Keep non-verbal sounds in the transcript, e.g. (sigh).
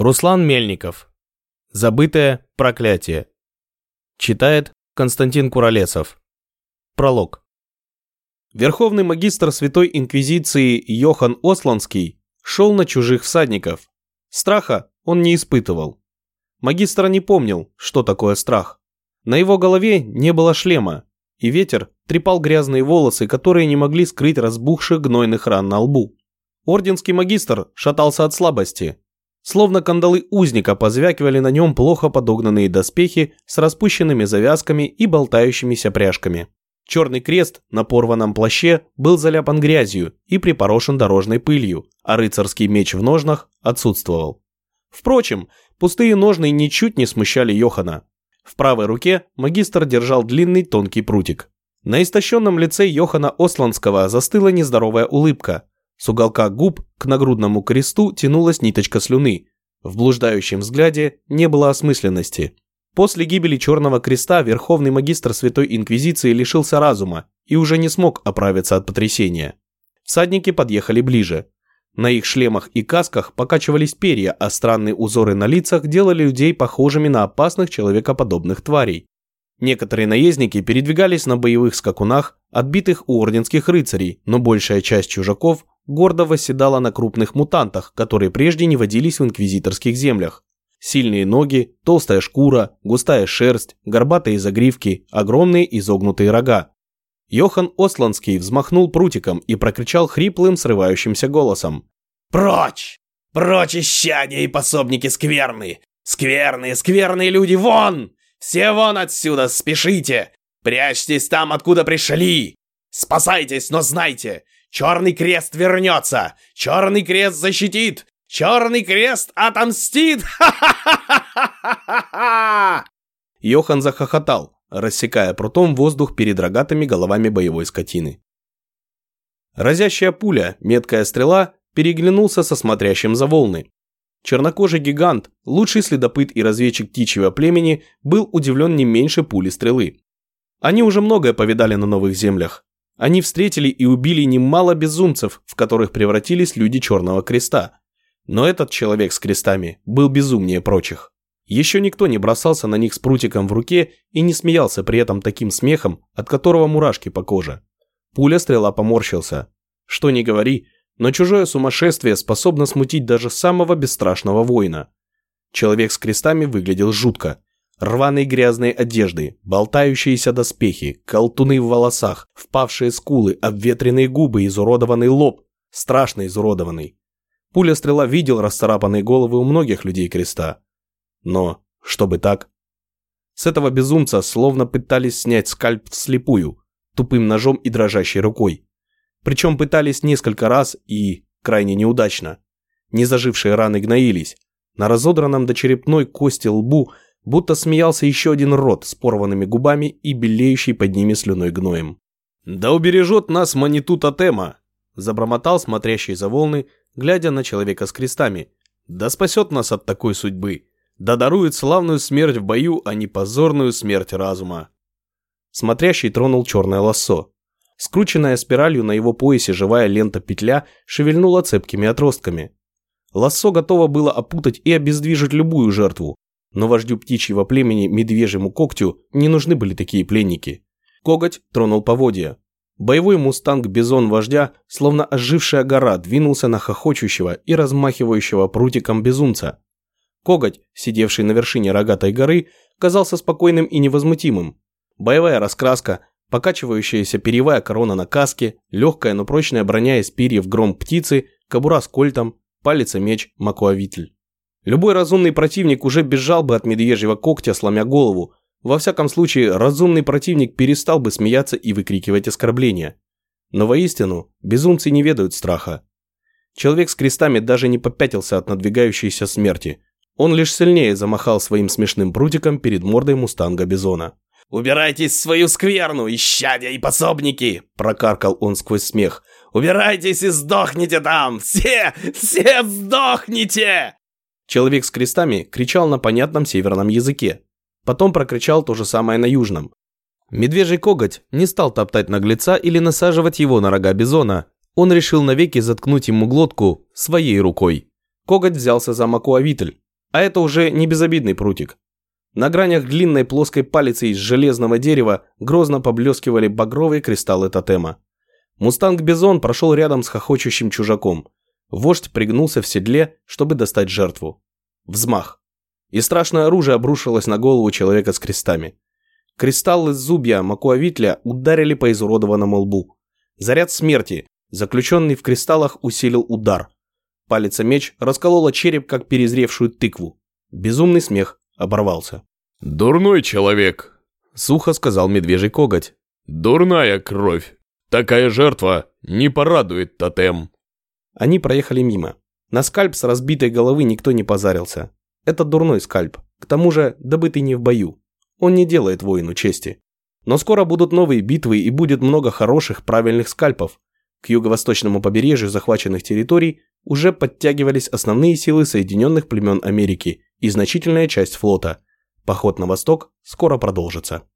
Руслан Мельников. Забытое проклятие. Читает Константин Куролесов. Пролог. Верховный магистр Святой Инквизиции Йохан Осланский шел на чужих всадников. Страха он не испытывал. Магистр не помнил, что такое страх. На его голове не было шлема, и ветер трепал грязные волосы, которые не могли скрыть разбухших гнойных ран на лбу. Орденский магистр шатался от слабости, Словно кандалы узника позвякивали на нем плохо подогнанные доспехи с распущенными завязками и болтающимися пряжками. Черный крест на порванном плаще был заляпан грязью и припорошен дорожной пылью, а рыцарский меч в ножнах отсутствовал. Впрочем, пустые ножны ничуть не смущали Йохана. В правой руке магистр держал длинный тонкий прутик. На истощенном лице Йохана Осланского застыла нездоровая улыбка, с уголка губ к нагрудному кресту тянулась ниточка слюны. В блуждающем взгляде не было осмысленности. После гибели Черного Креста Верховный Магистр Святой Инквизиции лишился разума и уже не смог оправиться от потрясения. Всадники подъехали ближе. На их шлемах и касках покачивались перья, а странные узоры на лицах делали людей похожими на опасных человекоподобных тварей. Некоторые наездники передвигались на боевых скакунах, отбитых у орденских рыцарей, но большая часть чужаков гордо восседала на крупных мутантах, которые прежде не водились в инквизиторских землях. Сильные ноги, толстая шкура, густая шерсть, горбатые загривки, огромные изогнутые рога. Йохан Осланский взмахнул прутиком и прокричал хриплым, срывающимся голосом. «Прочь! Прочь, исчадия и пособники скверны! Скверные, скверные люди, вон! Все вон отсюда, спешите! Прячьтесь там, откуда пришли! Спасайтесь, но знайте, Черный крест вернется! Черный крест защитит! Черный крест отомстит! (laughs) Йохан захохотал, рассекая прутом воздух перед рогатыми головами боевой скотины. Разящая пуля, меткая стрела, переглянулся со смотрящим за волны. Чернокожий гигант, лучший следопыт и разведчик птичьего племени, был удивлен не меньше пули стрелы. Они уже многое повидали на новых землях, они встретили и убили немало безумцев, в которых превратились люди Черного Креста. Но этот человек с крестами был безумнее прочих. Еще никто не бросался на них с прутиком в руке и не смеялся при этом таким смехом, от которого мурашки по коже. Пуля-стрела поморщился. Что ни говори, но чужое сумасшествие способно смутить даже самого бесстрашного воина. Человек с крестами выглядел жутко. Рваные грязные одежды, болтающиеся доспехи, колтуны в волосах, впавшие скулы, обветренные губы, изуродованный лоб, страшно изуродованный. Пуля-стрела видел расцарапанные головы у многих людей креста. Но, чтобы так... С этого безумца словно пытались снять скальп вслепую, тупым ножом и дрожащей рукой. Причем пытались несколько раз и крайне неудачно. Незажившие раны гноились. На разодранном до черепной кости лбу – будто смеялся еще один рот с порванными губами и белеющий под ними слюной гноем. «Да убережет нас маниту тотема!» – забормотал смотрящий за волны, глядя на человека с крестами. «Да спасет нас от такой судьбы! Да дарует славную смерть в бою, а не позорную смерть разума!» Смотрящий тронул черное лассо. Скрученная спиралью на его поясе живая лента-петля шевельнула цепкими отростками. Лассо готово было опутать и обездвижить любую жертву, но вождю птичьего племени медвежьему когтю не нужны были такие пленники. Коготь тронул поводья. Боевой мустанг-бизон вождя, словно ожившая гора, двинулся на хохочущего и размахивающего прутиком безумца. Коготь, сидевший на вершине рогатой горы, казался спокойным и невозмутимым. Боевая раскраска, покачивающаяся перьевая корона на каске, легкая, но прочная броня из перьев гром птицы, кобура с кольтом, палец и меч, макуавитель. Любой разумный противник уже бежал бы от медвежьего когтя, сломя голову. Во всяком случае, разумный противник перестал бы смеяться и выкрикивать оскорбления. Но воистину, безумцы не ведают страха. Человек с крестами даже не попятился от надвигающейся смерти. Он лишь сильнее замахал своим смешным прутиком перед мордой мустанга Бизона. «Убирайтесь в свою скверну, исчадия и пособники!» – прокаркал он сквозь смех. «Убирайтесь и сдохните там! Все! Все сдохните!» Человек с крестами кричал на понятном северном языке. Потом прокричал то же самое на южном. Медвежий коготь не стал топтать наглеца или насаживать его на рога бизона. Он решил навеки заткнуть ему глотку своей рукой. Коготь взялся за макуавитль. А это уже не безобидный прутик. На гранях длинной плоской палицы из железного дерева грозно поблескивали багровые кристаллы тотема. Мустанг-бизон прошел рядом с хохочущим чужаком. Вождь пригнулся в седле, чтобы достать жертву. Взмах. И страшное оружие обрушилось на голову человека с крестами. Кристаллы зубья Макуавитля ударили по изуродованному лбу. Заряд смерти, заключенный в кристаллах, усилил удар. Палец меч расколола череп, как перезревшую тыкву. Безумный смех оборвался. «Дурной человек», — сухо сказал медвежий коготь. «Дурная кровь. Такая жертва не порадует тотем». Они проехали мимо. На скальп с разбитой головы никто не позарился. Это дурной скальп, к тому же добытый не в бою. Он не делает воину чести. Но скоро будут новые битвы и будет много хороших, правильных скальпов. К юго-восточному побережью захваченных территорий уже подтягивались основные силы Соединенных племен Америки и значительная часть флота. Поход на восток скоро продолжится.